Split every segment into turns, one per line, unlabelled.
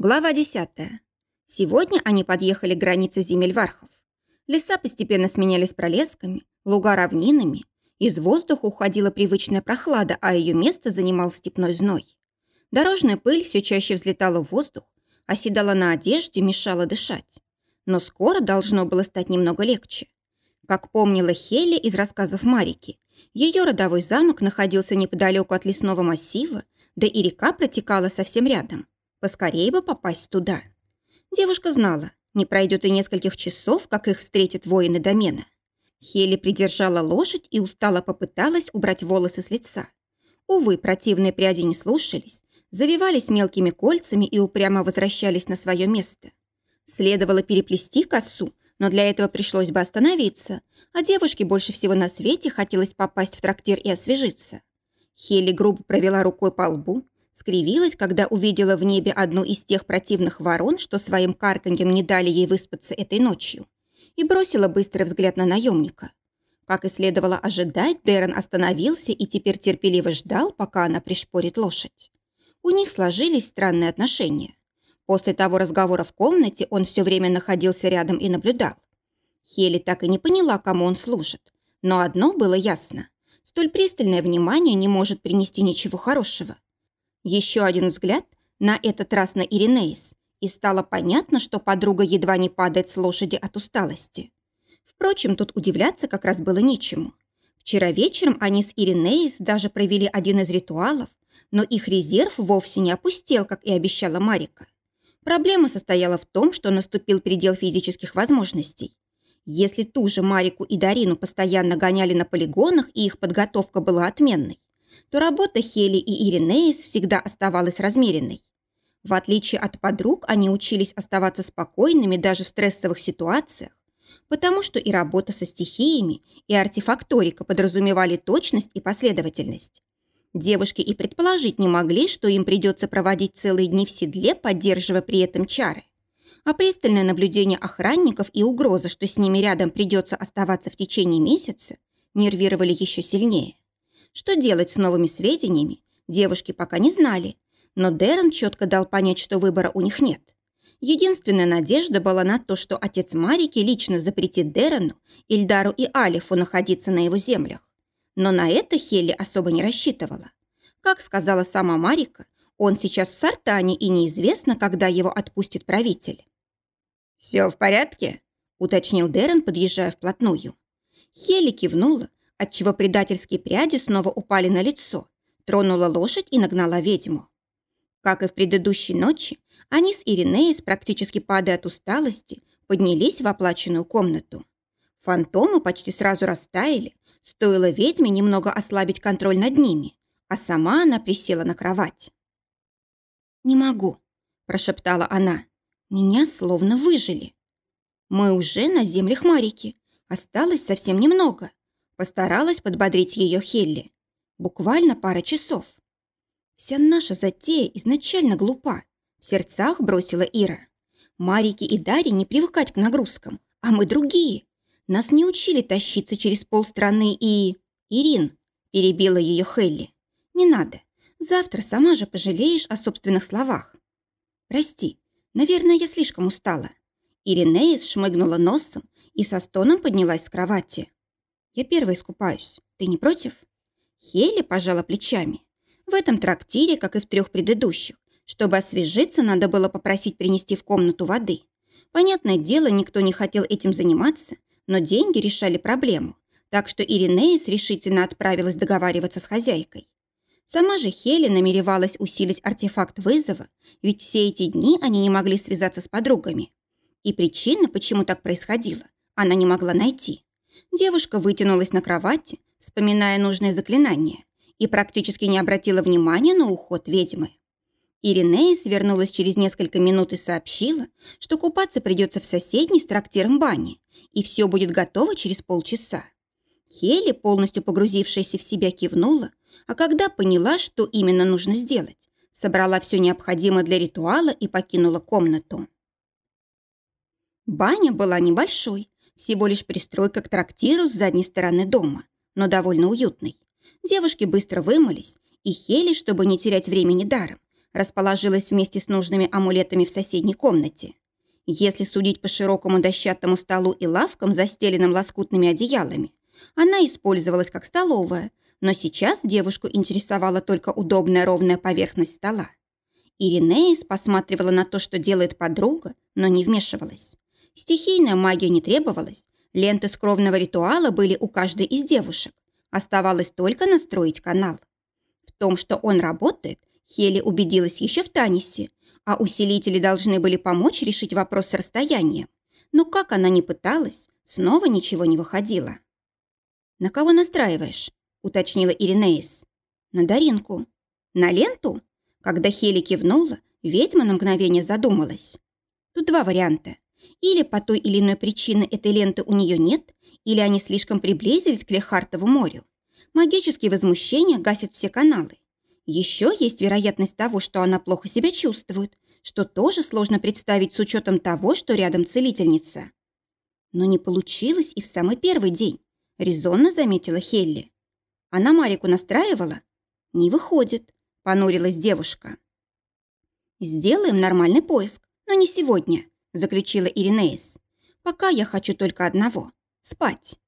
Глава 10. Сегодня они подъехали к границе земель Вархов. Леса постепенно сменялись пролесками, луга равнинами. Из воздуха уходила привычная прохлада, а ее место занимал степной зной. Дорожная пыль все чаще взлетала в воздух, оседала на одежде, мешала дышать. Но скоро должно было стать немного легче. Как помнила Хелли из рассказов Марики, ее родовой замок находился неподалеку от лесного массива, да и река протекала совсем рядом. Поскорее бы попасть туда. Девушка знала, не пройдет и нескольких часов, как их встретят воины домена. Хели придержала лошадь и устало попыталась убрать волосы с лица. Увы, противные пряди не слушались, завивались мелкими кольцами и упрямо возвращались на свое место. Следовало переплести косу, но для этого пришлось бы остановиться, а девушке больше всего на свете хотелось попасть в трактир и освежиться. Хели грубо провела рукой по лбу, скривилась, когда увидела в небе одну из тех противных ворон, что своим карканьем не дали ей выспаться этой ночью, и бросила быстрый взгляд на наемника. Как и следовало ожидать, Дэрон остановился и теперь терпеливо ждал, пока она пришпорит лошадь. У них сложились странные отношения. После того разговора в комнате он все время находился рядом и наблюдал. Хели так и не поняла, кому он служит. Но одно было ясно. Столь пристальное внимание не может принести ничего хорошего. Еще один взгляд, на этот раз на Иринеис, и стало понятно, что подруга едва не падает с лошади от усталости. Впрочем, тут удивляться как раз было нечему. Вчера вечером они с Иринеис даже провели один из ритуалов, но их резерв вовсе не опустел, как и обещала Марика. Проблема состояла в том, что наступил предел физических возможностей. Если ту же Марику и Дарину постоянно гоняли на полигонах, и их подготовка была отменной, то работа Хели и Иринеис всегда оставалась размеренной. В отличие от подруг, они учились оставаться спокойными даже в стрессовых ситуациях, потому что и работа со стихиями, и артефакторика подразумевали точность и последовательность. Девушки и предположить не могли, что им придется проводить целые дни в седле, поддерживая при этом чары. А пристальное наблюдение охранников и угроза, что с ними рядом придется оставаться в течение месяца, нервировали еще сильнее. Что делать с новыми сведениями, девушки пока не знали, но Дэрон четко дал понять, что выбора у них нет. Единственная надежда была на то, что отец Марики лично запретит Дэрону, Ильдару и Алифу находиться на его землях. Но на это Хелли особо не рассчитывала. Как сказала сама Марика, он сейчас в Сартане и неизвестно, когда его отпустит правитель. «Все в порядке?» – уточнил Дэрон, подъезжая вплотную. Хелли кивнула, отчего предательские пряди снова упали на лицо, тронула лошадь и нагнала ведьму. Как и в предыдущей ночи, они с Иринеей, практически падая от усталости, поднялись в оплаченную комнату. Фантомы почти сразу растаяли, стоило ведьме немного ослабить контроль над ними, а сама она присела на кровать. «Не могу», – прошептала она. «Меня словно выжили. Мы уже на землях Марики. Осталось совсем немного. Постаралась подбодрить ее Хелли. Буквально пара часов. Вся наша затея изначально глупа. В сердцах бросила Ира. Марике и Дарье не привыкать к нагрузкам, а мы другие. Нас не учили тащиться через полстраны и... Ирин, перебила ее Хелли. Не надо. Завтра сама же пожалеешь о собственных словах. Прости, наверное, я слишком устала. Иринеис шмыгнула носом и со стоном поднялась с кровати. Я первая искупаюсь. Ты не против?» Хелли пожала плечами. В этом трактире, как и в трех предыдущих, чтобы освежиться, надо было попросить принести в комнату воды. Понятное дело, никто не хотел этим заниматься, но деньги решали проблему, так что Иринеис решительно отправилась договариваться с хозяйкой. Сама же Хелли намеревалась усилить артефакт вызова, ведь все эти дни они не могли связаться с подругами. И причины, почему так происходило, она не могла найти. Девушка вытянулась на кровати, вспоминая нужное заклинание, и практически не обратила внимания на уход ведьмы. Иринея свернулась через несколько минут и сообщила, что купаться придется в соседней с трактиром бане, и все будет готово через полчаса. Хели, полностью погрузившаяся в себя, кивнула, а когда поняла, что именно нужно сделать, собрала все необходимое для ритуала и покинула комнату. Баня была небольшой, всего лишь пристройка к трактиру с задней стороны дома, но довольно уютной. Девушки быстро вымылись, и Хели, чтобы не терять времени даром, расположилась вместе с нужными амулетами в соседней комнате. Если судить по широкому дощатому столу и лавкам, застеленным лоскутными одеялами, она использовалась как столовая, но сейчас девушку интересовала только удобная ровная поверхность стола. Иринеис посматривала на то, что делает подруга, но не вмешивалась. Стихийная магия не требовалась, ленты скровного ритуала были у каждой из девушек. Оставалось только настроить канал. В том, что он работает, Хели убедилась еще в Танисе, а усилители должны были помочь решить вопрос с расстоянием. Но как она ни пыталась, снова ничего не выходило. «На кого настраиваешь?» – уточнила Иринеис. «На Даринку». «На ленту?» Когда Хели кивнула, ведьма на мгновение задумалась. Тут два варианта. Или по той или иной причине этой ленты у нее нет, или они слишком приблизились к Лехартову морю. Магические возмущения гасят все каналы. Еще есть вероятность того, что она плохо себя чувствует, что тоже сложно представить с учетом того, что рядом целительница. Но не получилось и в самый первый день, резонно заметила Хелли. Она Марику настраивала? Не выходит, понурилась девушка. Сделаем нормальный поиск, но не сегодня, заключила Иринеис. Пока я хочу только одного – спать.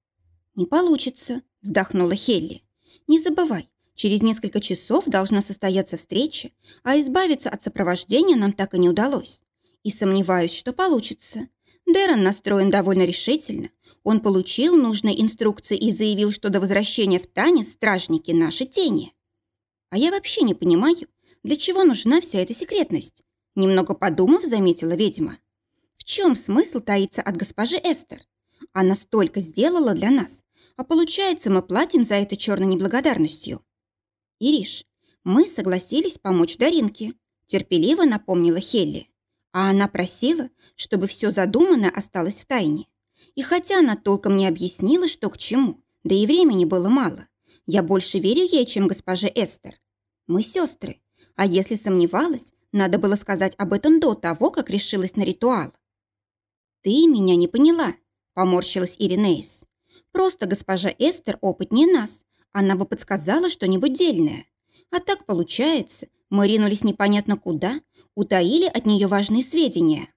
Не получится, вздохнула Хелли. Не забывай, через несколько часов должна состояться встреча, а избавиться от сопровождения нам так и не удалось. И сомневаюсь, что получится. Дэрон настроен довольно решительно. Он получил нужные инструкции и заявил, что до возвращения в танец стражники наши тени. А я вообще не понимаю, для чего нужна вся эта секретность. Немного подумав, заметила ведьма. Чем смысл таиться от госпожи Эстер? Она столько сделала для нас, а получается, мы платим за это черной неблагодарностью. Ириш, мы согласились помочь Даринке, терпеливо напомнила Хелли. А она просила, чтобы все задуманное осталось в тайне. И хотя она толком не объяснила, что к чему, да и времени было мало, я больше верю ей, чем госпоже Эстер. Мы сестры, а если сомневалась, надо было сказать об этом до того, как решилась на ритуал. «Ты меня не поняла», – поморщилась Иринеис. «Просто госпожа Эстер опытнее нас. Она бы подсказала что-нибудь дельное. А так получается, мы ринулись непонятно куда, утаили от нее важные сведения».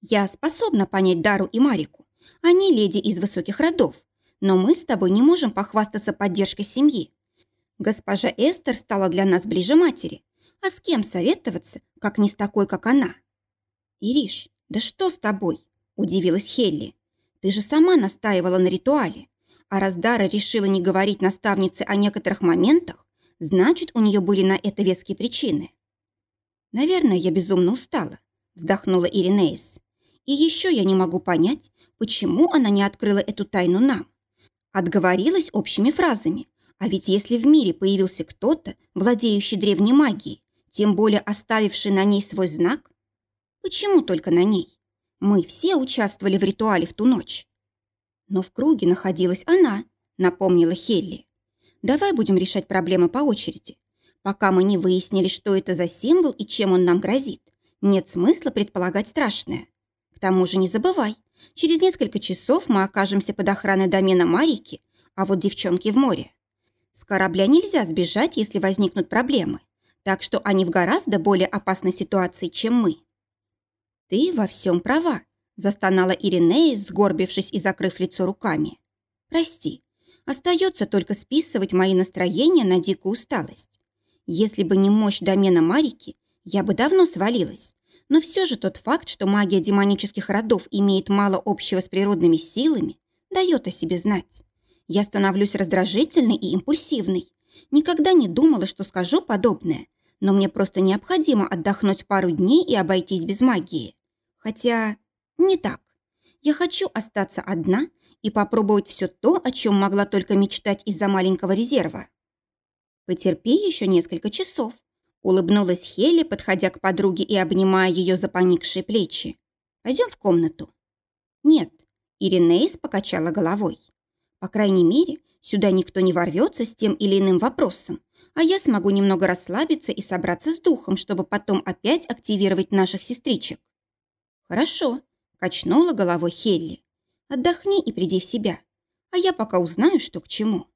«Я способна понять Дару и Марику. Они леди из высоких родов. Но мы с тобой не можем похвастаться поддержкой семьи. Госпожа Эстер стала для нас ближе матери. А с кем советоваться, как не с такой, как она?» «Ириш, да что с тобой?» Удивилась Хелли. Ты же сама настаивала на ритуале. А раз Дара решила не говорить наставнице о некоторых моментах, значит, у нее были на это веские причины. Наверное, я безумно устала, вздохнула Иринеис. И еще я не могу понять, почему она не открыла эту тайну нам. Отговорилась общими фразами. А ведь если в мире появился кто-то, владеющий древней магией, тем более оставивший на ней свой знак, почему только на ней? Мы все участвовали в ритуале в ту ночь. Но в круге находилась она, напомнила Хелли. Давай будем решать проблемы по очереди. Пока мы не выяснили, что это за символ и чем он нам грозит, нет смысла предполагать страшное. К тому же не забывай, через несколько часов мы окажемся под охраной домена Марики, а вот девчонки в море. С корабля нельзя сбежать, если возникнут проблемы, так что они в гораздо более опасной ситуации, чем мы. «Ты во всем права», – застонала Иринея, сгорбившись и закрыв лицо руками. «Прости, остается только списывать мои настроения на дикую усталость. Если бы не мощь домена Марики, я бы давно свалилась. Но все же тот факт, что магия демонических родов имеет мало общего с природными силами, дает о себе знать. Я становлюсь раздражительной и импульсивной. Никогда не думала, что скажу подобное, но мне просто необходимо отдохнуть пару дней и обойтись без магии. Хотя не так. Я хочу остаться одна и попробовать все то, о чем могла только мечтать из-за маленького резерва. Потерпи еще несколько часов. Улыбнулась Хелли, подходя к подруге и обнимая ее за поникшие плечи. Пойдем в комнату. Нет, Иринеис покачала головой. По крайней мере, сюда никто не ворвется с тем или иным вопросом, а я смогу немного расслабиться и собраться с духом, чтобы потом опять активировать наших сестричек. «Хорошо», – качнула головой Хелли. «Отдохни и приди в себя, а я пока узнаю, что к чему».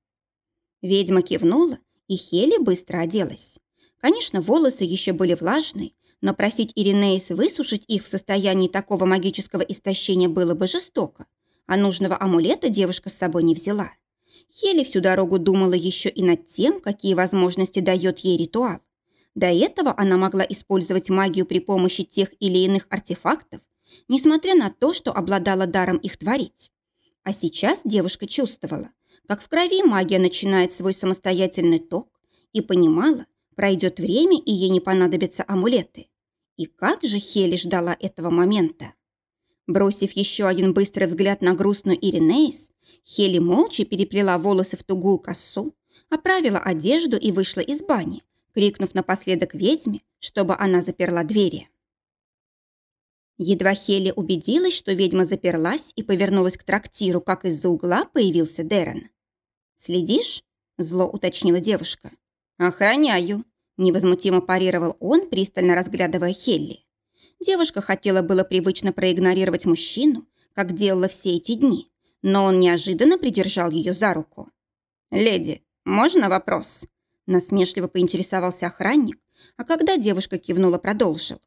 Ведьма кивнула, и Хелли быстро оделась. Конечно, волосы еще были влажные, но просить Иринеис высушить их в состоянии такого магического истощения было бы жестоко, а нужного амулета девушка с собой не взяла. Хели всю дорогу думала еще и над тем, какие возможности дает ей ритуал. До этого она могла использовать магию при помощи тех или иных артефактов, несмотря на то, что обладала даром их творить. А сейчас девушка чувствовала, как в крови магия начинает свой самостоятельный ток и понимала, пройдет время и ей не понадобятся амулеты. И как же Хели ждала этого момента? Бросив еще один быстрый взгляд на грустную Иринеис, Хели молча переплела волосы в тугую косу, оправила одежду и вышла из бани, крикнув напоследок ведьме, чтобы она заперла двери. Едва Хели убедилась, что ведьма заперлась и повернулась к трактиру, как из-за угла появился Дерен. «Следишь?» – зло уточнила девушка. «Охраняю», – невозмутимо парировал он, пристально разглядывая Хелли. Девушка хотела было привычно проигнорировать мужчину, как делала все эти дни, но он неожиданно придержал ее за руку. «Леди, можно вопрос?» Насмешливо поинтересовался охранник, а когда девушка кивнула, продолжил.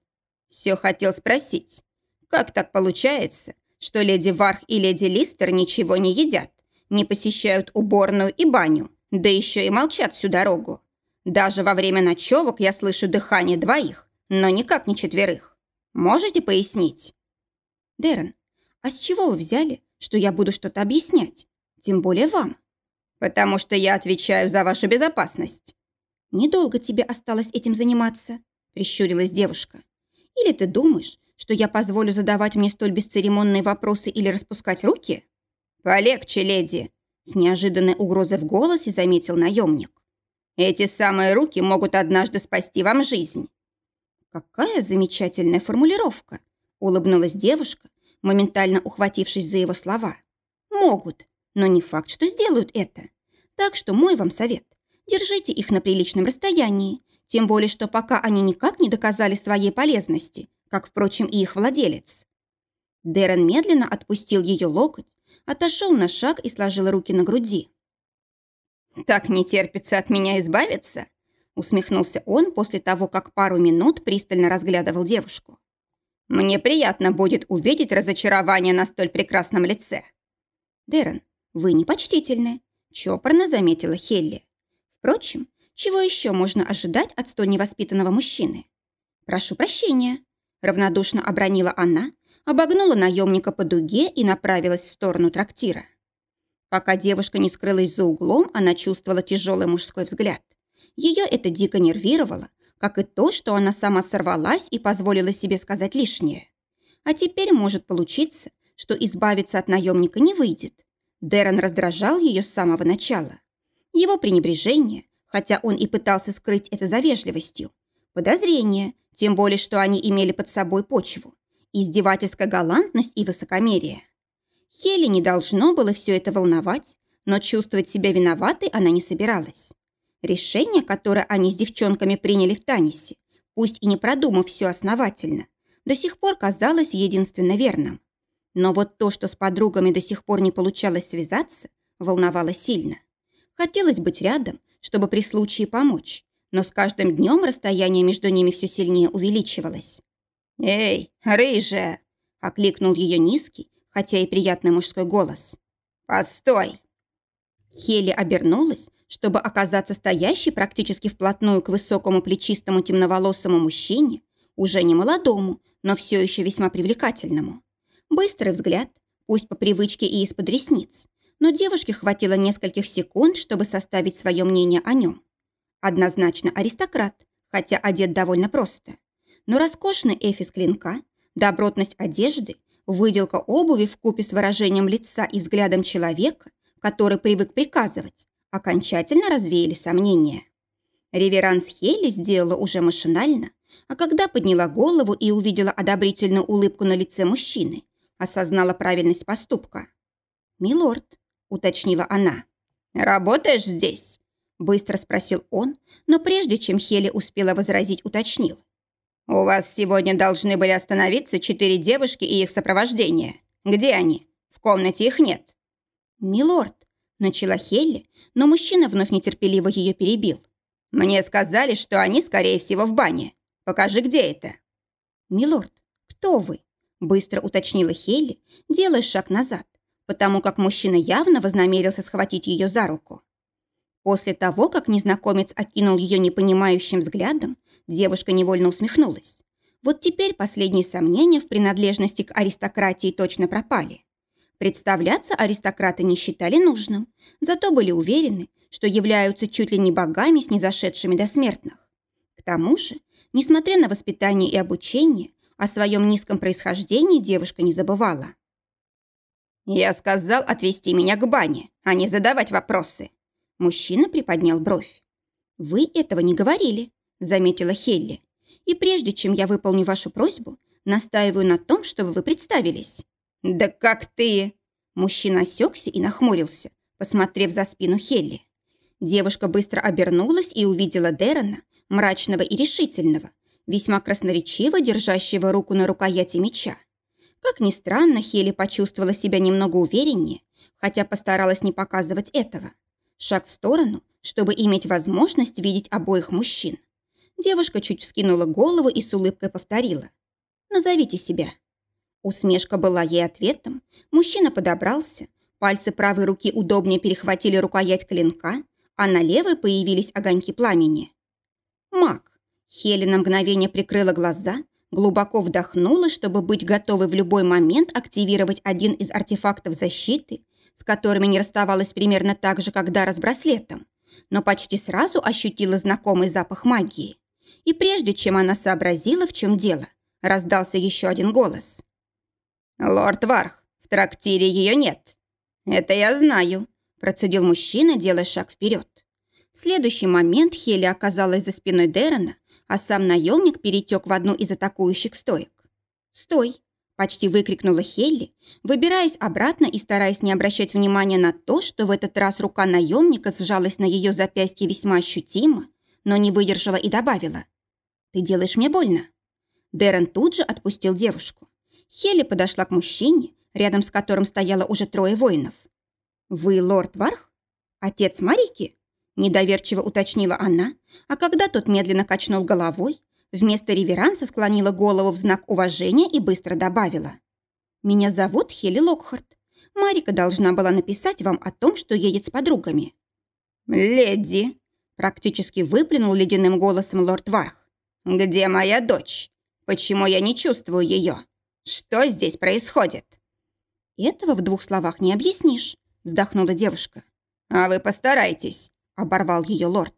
«Все хотел спросить, как так получается, что леди Варх и леди Листер ничего не едят, не посещают уборную и баню, да еще и молчат всю дорогу? Даже во время ночевок я слышу дыхание двоих, но никак не четверых. Можете пояснить?» «Дэрон, а с чего вы взяли, что я буду что-то объяснять? Тем более вам?» «Потому что я отвечаю за вашу безопасность». «Недолго тебе осталось этим заниматься», – прищурилась девушка. «Или ты думаешь, что я позволю задавать мне столь бесцеремонные вопросы или распускать руки?» «Полегче, леди», – с неожиданной угрозой в голосе заметил наемник. «Эти самые руки могут однажды спасти вам жизнь». «Какая замечательная формулировка!» – улыбнулась девушка, моментально ухватившись за его слова. «Могут, но не факт, что сделают это. Так что мой вам совет – держите их на приличном расстоянии, тем более, что пока они никак не доказали своей полезности, как, впрочем, и их владелец». Дэрон медленно отпустил ее локоть, отошел на шаг и сложил руки на груди. «Так не терпится от меня избавиться?» усмехнулся он после того, как пару минут пристально разглядывал девушку. «Мне приятно будет увидеть разочарование на столь прекрасном лице». «Дэрон, вы непочтительны», – чопорно заметила Хелли. «Впрочем, чего еще можно ожидать от столь невоспитанного мужчины?» «Прошу прощения», – равнодушно обронила она, обогнула наемника по дуге и направилась в сторону трактира. Пока девушка не скрылась за углом, она чувствовала тяжелый мужской взгляд. Ее это дико нервировало, как и то, что она сама сорвалась и позволила себе сказать лишнее. А теперь может получиться, что избавиться от наемника не выйдет. Дэрон раздражал ее с самого начала. Его пренебрежение, хотя он и пытался скрыть это за вежливостью, подозрение, тем более, что они имели под собой почву, издевательская галантность и высокомерие. Хели не должно было все это волновать, но чувствовать себя виноватой она не собиралась. Решение, которое они с девчонками приняли в Танисе, пусть и не продумав все основательно, до сих пор казалось единственно верным. Но вот то, что с подругами до сих пор не получалось связаться, волновало сильно. Хотелось быть рядом, чтобы при случае помочь, но с каждым днем расстояние между ними все сильнее увеличивалось. «Эй, рыжая!» – окликнул ее низкий, хотя и приятный мужской голос. «Постой!» Хели обернулась, чтобы оказаться стоящей практически вплотную к высокому плечистому темноволосому мужчине, уже не молодому, но все еще весьма привлекательному. Быстрый взгляд, пусть по привычке и из-под ресниц, но девушке хватило нескольких секунд, чтобы составить свое мнение о нем. Однозначно аристократ, хотя одет довольно просто. Но роскошный эфис клинка, добротность одежды, выделка обуви в купе с выражением лица и взглядом человека, который привык приказывать, окончательно развеяли сомнения. Реверанс Хейли сделала уже машинально, а когда подняла голову и увидела одобрительную улыбку на лице мужчины, осознала правильность поступка. «Милорд», — уточнила она. «Работаешь здесь?» — быстро спросил он, но прежде чем Хели успела возразить, уточнил. «У вас сегодня должны были остановиться четыре девушки и их сопровождение. Где они? В комнате их нет». «Милорд», — начала Хелли, но мужчина вновь нетерпеливо ее перебил.
Мне сказали, что они, скорее всего, в бане. Покажи, где это».
«Милорд, кто вы?» – быстро уточнила Хелли, делая шаг назад, потому как мужчина явно вознамерился схватить ее за руку. После того, как незнакомец окинул ее непонимающим взглядом, девушка невольно усмехнулась. Вот теперь последние сомнения в принадлежности к аристократии точно пропали. Представляться аристократы не считали нужным, зато были уверены, что являются чуть ли не богами, снизошедшими до смертных. К тому же, несмотря на воспитание и обучение, о своем низком происхождении девушка не забывала.
«Я сказал отвезти меня к бане, а не задавать вопросы».
Мужчина приподнял бровь. «Вы этого не говорили», — заметила Хелли. И прежде чем я выполню вашу просьбу, настаиваю на том, чтобы вы представились».
«Да как ты?»
Мужчина осекся и нахмурился, посмотрев за спину Хелли. Девушка быстро обернулась и увидела Дэрона, мрачного и решительного, весьма красноречиво держащего руку на рукояти меча. Как ни странно, Хелли почувствовала себя немного увереннее, хотя постаралась не показывать этого. Шаг в сторону, чтобы иметь возможность видеть обоих мужчин. Девушка чуть вскинула голову и с улыбкой повторила. «Назовите себя». Усмешка была ей ответом. Мужчина подобрался. Пальцы правой руки удобнее перехватили рукоять клинка, а на левой появились огоньки пламени. «Маг». Хелена на мгновение прикрыла глаза, глубоко вдохнула, чтобы быть готовой в любой момент активировать один из артефактов защиты, с которыми не расставалась примерно так же, как Дара с браслетом, но почти сразу ощутила знакомый запах магии. И прежде чем она сообразила, в чем дело, раздался еще один голос.
«Лорд Варх, в трактире ее нет».
«Это я знаю», – процедил мужчина, делая шаг вперед. В следующий момент Хели оказалась за спиной Дэрона, а сам наемник перетек в одну из атакующих стоек. «Стой!» – почти выкрикнула Хелли, выбираясь обратно и стараясь не обращать внимания на то, что в этот раз рука наемника сжалась на ее запястье весьма ощутимо, но не выдержала и добавила. «Ты делаешь мне больно». Дэрон тут же отпустил девушку. Хелли подошла к мужчине, рядом с которым стояло уже трое воинов. «Вы лорд Варх? Отец Марики?» Недоверчиво уточнила она, а когда тот медленно качнул головой, вместо реверанса склонила голову в знак уважения и быстро добавила. «Меня зовут Хелли Локхарт. Марика должна была написать вам о том, что едет с подругами».
«Леди!» – практически выплюнул ледяным голосом лорд Варх. «Где моя дочь? Почему я не чувствую ее? Что здесь происходит?»
«Этого в двух словах не объяснишь», — вздохнула девушка.
«А вы постарайтесь», — оборвал ее лорд.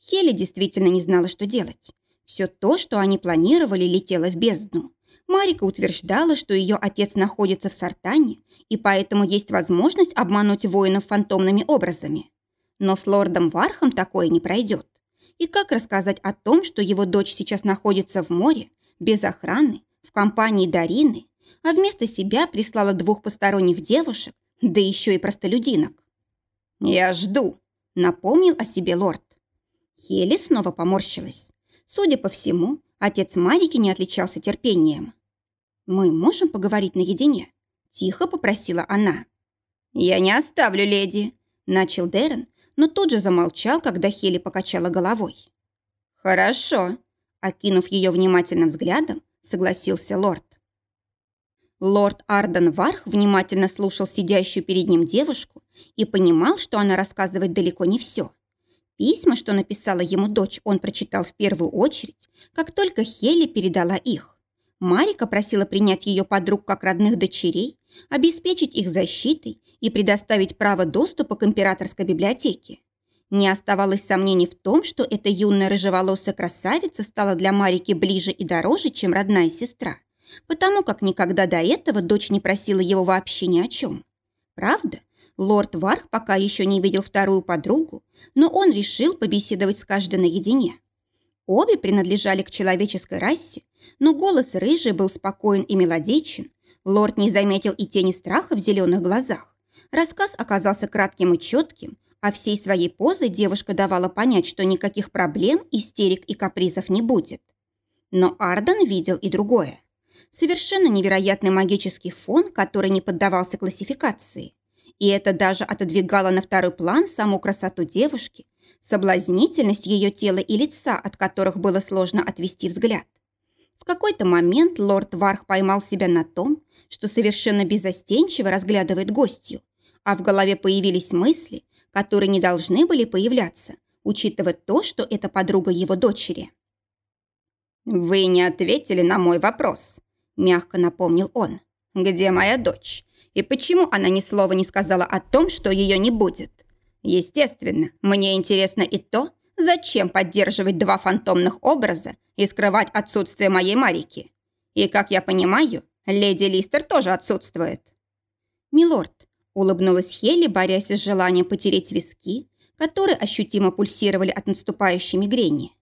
Хели действительно не знала, что делать. Все то, что они планировали, летело в бездну. Марика утверждала, что ее отец находится в Сартане, и поэтому есть возможность обмануть воинов фантомными образами. Но с лордом Вархом такое не пройдет. И как рассказать о том, что его дочь сейчас находится в море, без охраны, в компании Дарины, а вместо себя прислала двух посторонних девушек, да еще и простолюдинок?
«Я жду», — напомнил о себе лорд.
Хели снова поморщилась. Судя по всему, отец Марики не отличался терпением. «Мы можем поговорить наедине?» – тихо попросила она.
«Я не оставлю леди», – начал Дэрон, но тут же замолчал, когда Хели покачала головой.
«Хорошо», – окинув ее внимательным взглядом, согласился лорд. Лорд Арден Варх внимательно слушал сидящую перед ним девушку и понимал, что она рассказывает далеко не все. Письма, что написала ему дочь, он прочитал в первую очередь, как только Хели передала их. Марика просила принять ее подруг как родных дочерей, обеспечить их защитой и предоставить право доступа к императорской библиотеке. Не оставалось сомнений в том, что эта юная рыжеволосая красавица стала для Марики ближе и дороже, чем родная сестра, потому как никогда до этого дочь не просила его вообще ни о чем. Правда, лорд Варх пока еще не видел вторую подругу, но он решил побеседовать с каждой наедине. Обе принадлежали к человеческой расе, но голос рыжий был спокоен и мелодичен, лорд не заметил и тени страха в зеленых глазах. Рассказ оказался кратким и четким, а всей своей позой девушка давала понять, что никаких проблем, истерик и капризов не будет. Но Ардан видел и другое. Совершенно невероятный магический фон, который не поддавался классификации. И это даже отодвигало на второй план саму красоту девушки, соблазнительность ее тела и лица, от которых было сложно отвести взгляд. В какой-то момент лорд Варх поймал себя на том, что совершенно безостенчиво разглядывает гостью, а в голове появились мысли, которые не должны были появляться, учитывая то, что это подруга его дочери.
«Вы не ответили на мой вопрос», – мягко напомнил он. «Где моя дочь? И почему она ни слова не сказала о том, что ее не будет? Естественно, мне интересно и то, зачем поддерживать два фантомных образа и скрывать отсутствие моей Марики. И, как я понимаю, леди Листер тоже отсутствует».
«Милорд», – улыбнулась Хелли, борясь с желанием потереть виски, которые ощутимо пульсировали от наступающей мигрени.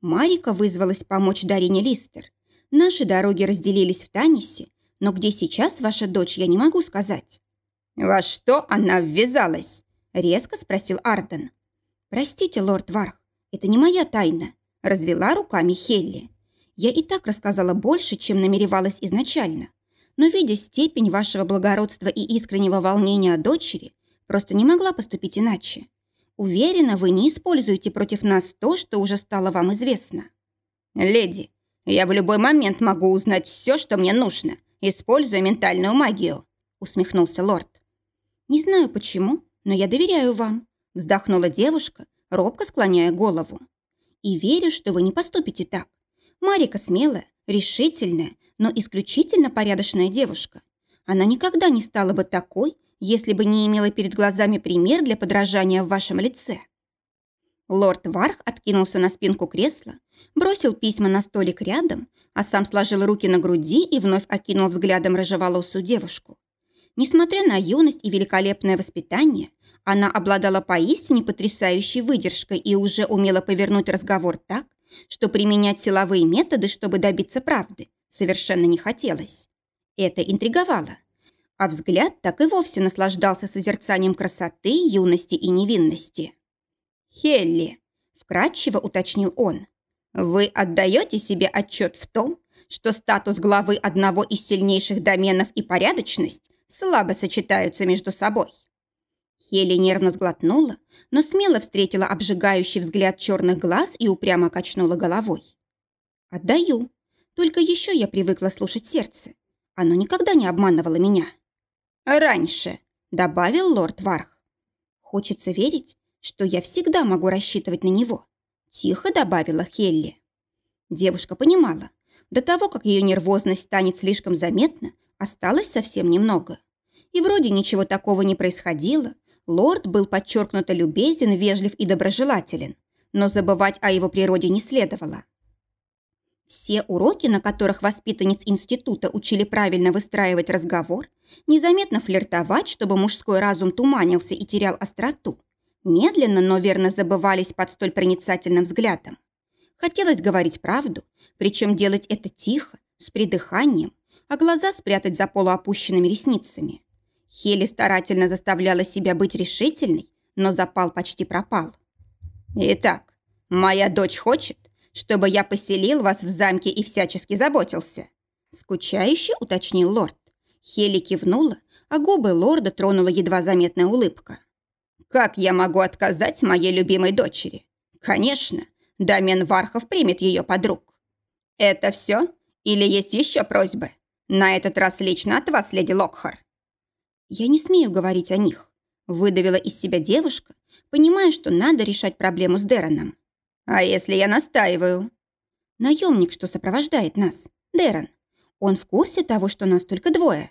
Марика вызвалась помочь Дарине Листер. Наши дороги разделились в Танисе, но где сейчас ваша дочь, я не могу сказать».
«Во что она ввязалась?» – резко спросил Арден.
«Простите, лорд Варх, это не моя тайна», – развела руками Хелли. «Я и так рассказала больше, чем намеревалась изначально. Но, видя степень вашего благородства и искреннего волнения о дочери, просто не могла поступить иначе. Уверена, вы не используете против нас то, что уже стало вам известно.
Леди, я в любой момент могу узнать все, что мне нужно, используя ментальную магию, усмехнулся лорд.
Не знаю почему, но я доверяю вам, вздохнула девушка, робко склоняя голову. И верю, что вы не поступите так. Марика смелая, решительная, но исключительно порядочная девушка. Она никогда не стала бы такой, если бы не имела перед глазами пример для подражания в вашем лице. Лорд Варх откинулся на спинку кресла, бросил письма на столик рядом, а сам сложил руки на груди и вновь окинул взглядом рыжеволосую девушку. Несмотря на юность и великолепное воспитание, она обладала поистине потрясающей выдержкой и уже умела повернуть разговор так, что применять силовые методы, чтобы добиться правды, совершенно не хотелось. Это интриговало а взгляд так и вовсе наслаждался созерцанием красоты, юности и невинности.
«Хелли», – вкратчиво уточнил он, – «вы отдаете себе отчет в том, что статус главы одного из сильнейших доменов и порядочность слабо сочетаются между собой?»
Хелли нервно сглотнула, но смело встретила обжигающий взгляд черных глаз и упрямо качнула головой. «Отдаю. Только еще я привыкла слушать сердце. Оно никогда не обманывало меня».
«Раньше», — добавил лорд Варх.
«Хочется верить, что я всегда могу рассчитывать на него», — тихо добавила Хелли. Девушка понимала, до того, как ее нервозность станет слишком заметна, осталось совсем немного. И вроде ничего такого не происходило, лорд был подчеркнуто любезен, вежлив и доброжелателен, но забывать о его природе не следовало. Все уроки, на которых воспитанниц института учили правильно выстраивать разговор, незаметно флиртовать, чтобы мужской разум туманился и терял остроту, медленно, но верно забывались под столь проницательным взглядом. Хотелось говорить правду, причем делать это тихо, с придыханием, а глаза спрятать за полуопущенными ресницами. Хели старательно заставляла себя быть решительной, но запал почти пропал.
«Итак, моя дочь хочет, чтобы я поселил вас в замке и всячески заботился?»
Скучающе уточнил лорд. Хели кивнула, а губы лорда тронула едва заметная улыбка.
«Как я могу отказать моей любимой дочери? Конечно, Дамен Вархов примет ее подруг. Это все? Или есть еще просьбы? На этот раз лично от вас, леди Локхар».
«Я не смею говорить о них», – выдавила из себя девушка, понимая, что надо решать проблему с Дероном.
«А если я настаиваю?»
«Наемник, что сопровождает нас, Дэрон. Он в курсе того, что нас только двое?»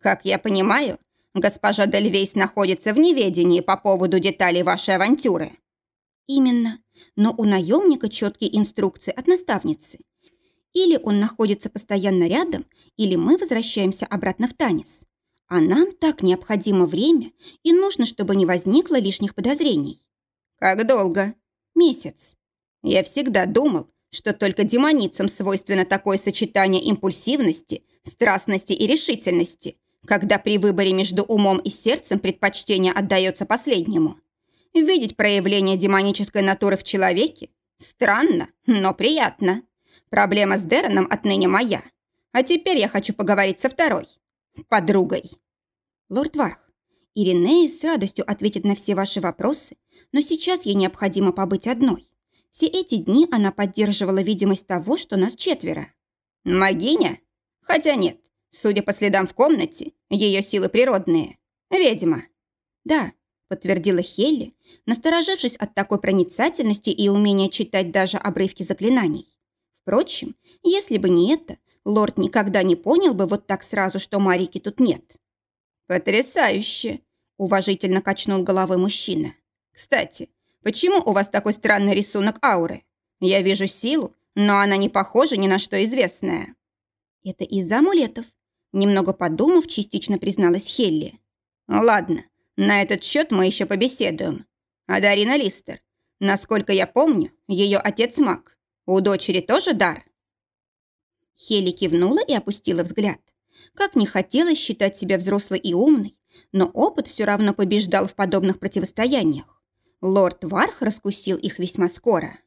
«Как я понимаю, госпожа Дельвейс находится в неведении по поводу деталей вашей авантюры».
«Именно. Но у наемника четкие инструкции от наставницы. Или он находится постоянно рядом, или мы возвращаемся обратно в Танис. А нам так необходимо время, и нужно, чтобы не возникло лишних подозрений».
«Как долго?»
«Месяц.
Я всегда думал, что только демоницам свойственно такое сочетание импульсивности, страстности и решительности, когда при выборе между умом и сердцем предпочтение отдается последнему. Видеть проявление демонической натуры в человеке странно, но приятно. Проблема с Дереном отныне моя. А теперь я хочу поговорить со второй. Подругой.
Лорд Варх, Иринея с радостью ответит на все ваши вопросы, но сейчас ей необходимо побыть одной. Все эти дни она поддерживала видимость того, что нас четверо.
Магиня? Хотя нет, судя по следам в комнате, ее силы природные. Ведьма.
Да, подтвердила Хелли, насторожившись от такой проницательности и умения читать даже обрывки заклинаний. Впрочем, если бы не это, лорд никогда не понял бы вот так сразу, что Марики тут нет.
«Потрясающе!» – уважительно качнул головой мужчина. «Кстати, почему у вас такой странный рисунок ауры? Я вижу силу, но она не похожа ни на что известное».
«Это из-за амулетов», – немного подумав, частично призналась Хелли.
«Ладно, на этот счет мы еще побеседуем. А Дарина Листер, насколько я помню, ее отец маг. У дочери тоже дар?»
Хелли кивнула и опустила взгляд. Как не хотелось считать себя взрослой и умной, но опыт все равно побеждал в подобных противостояниях. Лорд Варх раскусил их весьма скоро.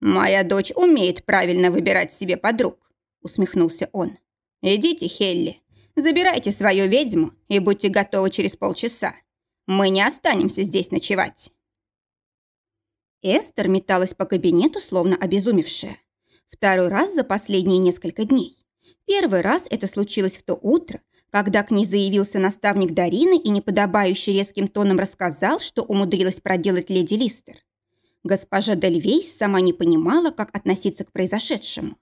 «Моя дочь умеет правильно выбирать себе подруг», — усмехнулся он. «Идите, Хелли, забирайте свою ведьму и будьте готовы через полчаса. Мы не останемся здесь ночевать».
Эстер металась по кабинету, словно обезумевшая. Второй раз за последние несколько дней. Первый раз это случилось в то утро, когда к ней заявился наставник Дарины и неподобающий резким тоном рассказал, что умудрилась проделать леди Листер. Госпожа Дельвейс сама не понимала, как относиться к произошедшему.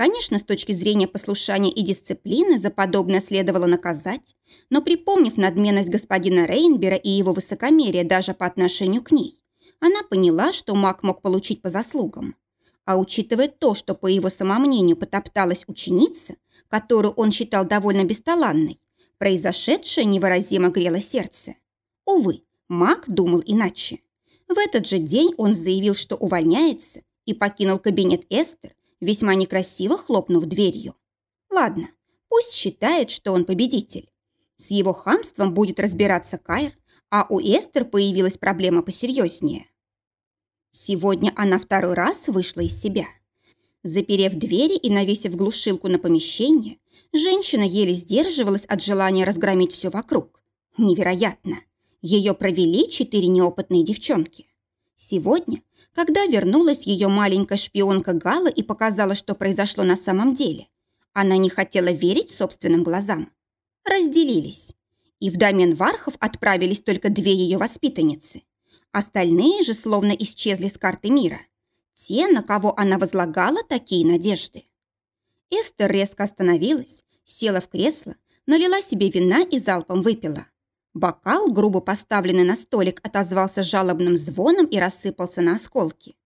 Конечно, с точки зрения послушания и дисциплины за подобное следовало наказать, но припомнив надменность господина Рейнбера и его высокомерие даже по отношению к ней, она поняла, что маг мог получить по заслугам. А учитывая то, что, по его самомнению, потопталась ученица, которую он считал довольно бесталанной, произошедшее невыразимо грело сердце. Увы, маг думал иначе. В этот же день он заявил, что увольняется, и покинул кабинет Эстер, весьма некрасиво хлопнув дверью. Ладно, пусть считает, что он победитель. С его хамством будет разбираться Кайр, а у Эстер появилась проблема посерьезнее. Сегодня она второй раз вышла из себя. Заперев двери и навесив глушилку на помещение, женщина еле сдерживалась от желания разгромить все вокруг. Невероятно! Ее провели четыре неопытные девчонки. Сегодня когда вернулась ее маленькая шпионка Гала и показала, что произошло на самом деле. Она не хотела верить собственным глазам. Разделились. И в домен Вархов отправились только две ее воспитанницы. Остальные же словно исчезли с карты мира. Те, на кого она возлагала такие надежды. Эстер резко остановилась, села в кресло, налила себе вина и залпом выпила. Бокал, грубо поставленный на столик, отозвался жалобным звоном и рассыпался на осколки.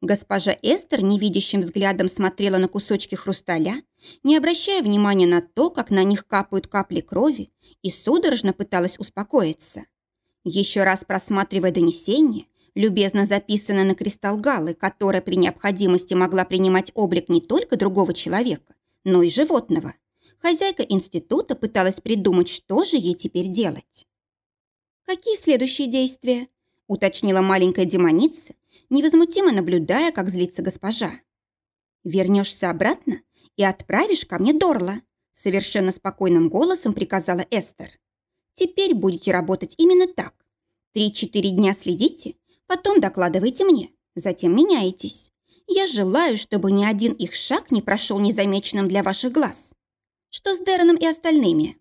Госпожа Эстер невидящим взглядом смотрела на кусочки хрусталя, не обращая внимания на то, как на них капают капли крови, и судорожно пыталась успокоиться. Еще раз просматривая донесение, любезно записанное на кристалл Галлы, которая при необходимости могла принимать облик не только другого человека, но и животного – хозяйка института пыталась придумать, что же ей теперь делать. «Какие следующие действия?» – уточнила маленькая демоница, невозмутимо наблюдая, как злится госпожа. «Вернешься обратно и отправишь ко мне Дорла», – совершенно спокойным голосом приказала Эстер. «Теперь будете работать именно так. Три-четыре дня следите, потом докладывайте мне, затем меняетесь. Я желаю, чтобы ни один их шаг не прошел незамеченным для ваших глаз. Что с Дереном и остальными?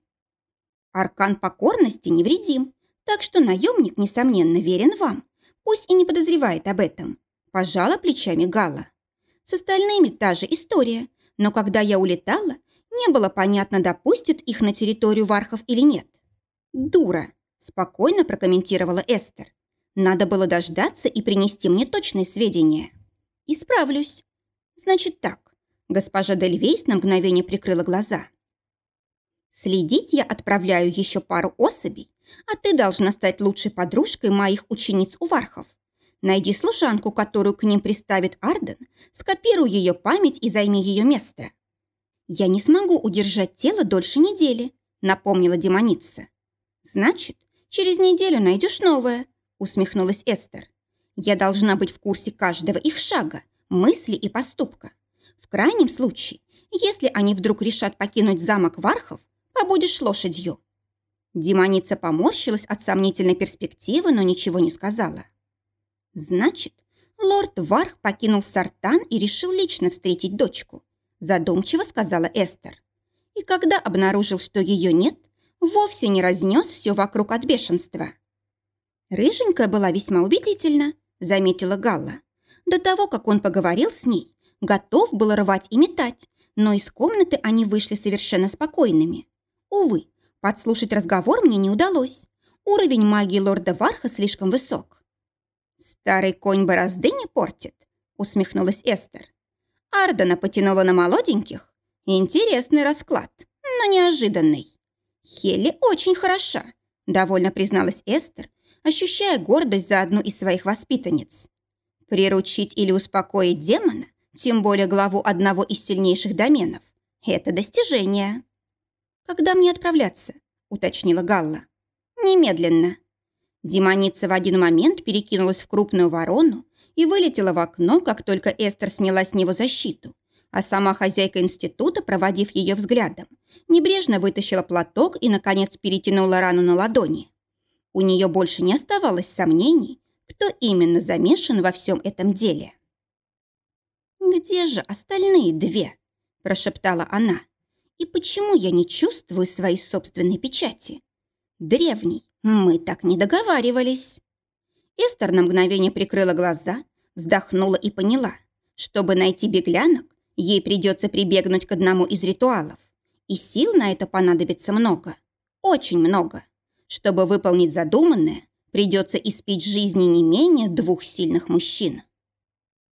Аркан покорности невредим, так что наемник, несомненно, верен вам, пусть и не подозревает об этом. Пожала плечами Гала. С остальными та же история, но когда я улетала, не было понятно, допустят их на территорию Вархов или нет. «Дура», – спокойно прокомментировала Эстер. «Надо было дождаться и принести мне точные сведения». «Исправлюсь». «Значит так». Госпожа Дельвейс на мгновение прикрыла глаза. Следить я отправляю еще пару особей, а ты должна стать лучшей подружкой моих учениц у Вархов. Найди служанку, которую к ним приставит Арден, скопируй ее память и займи ее место. Я не смогу удержать тело дольше недели, напомнила демоница. Значит, через неделю найдешь новое, усмехнулась Эстер. Я должна быть в курсе каждого их шага, мысли и поступка. В крайнем случае, если они вдруг решат покинуть замок Вархов, побудешь лошадью». Демоница поморщилась от сомнительной перспективы, но ничего не сказала. «Значит, лорд Варх покинул Сартан и решил лично встретить дочку», задумчиво сказала Эстер. И когда обнаружил, что ее нет, вовсе не разнес все вокруг от бешенства. Рыженькая была весьма убедительна, заметила Галла. До того, как он поговорил с ней, готов был рвать и метать, но из комнаты они вышли совершенно спокойными. Увы, подслушать разговор мне не удалось. Уровень магии лорда Варха слишком высок. «Старый конь борозды не портит», — усмехнулась Эстер. Ардена потянула на молоденьких. Интересный расклад, но неожиданный. Хелли очень хороша, довольно призналась Эстер, ощущая гордость за одну из своих воспитанниц. Приручить или успокоить демона, тем более главу одного из сильнейших доменов, это достижение. «Когда мне отправляться?» – уточнила Галла. «Немедленно». Демоница в один момент перекинулась в крупную ворону и вылетела в окно, как только Эстер сняла с него защиту, а сама хозяйка института, проводив ее взглядом, небрежно вытащила платок и, наконец, перетянула рану на ладони. У нее больше не оставалось сомнений, кто именно замешан во всем этом деле. «Где же остальные две?» – прошептала она. «И почему я не чувствую своей собственной печати? Древний, мы так не договаривались». Эстер на мгновение прикрыла глаза, вздохнула и поняла, чтобы найти беглянок, ей придется прибегнуть к одному из ритуалов. И сил на это понадобится много, очень много. Чтобы выполнить задуманное, придется испить жизни не менее двух сильных мужчин.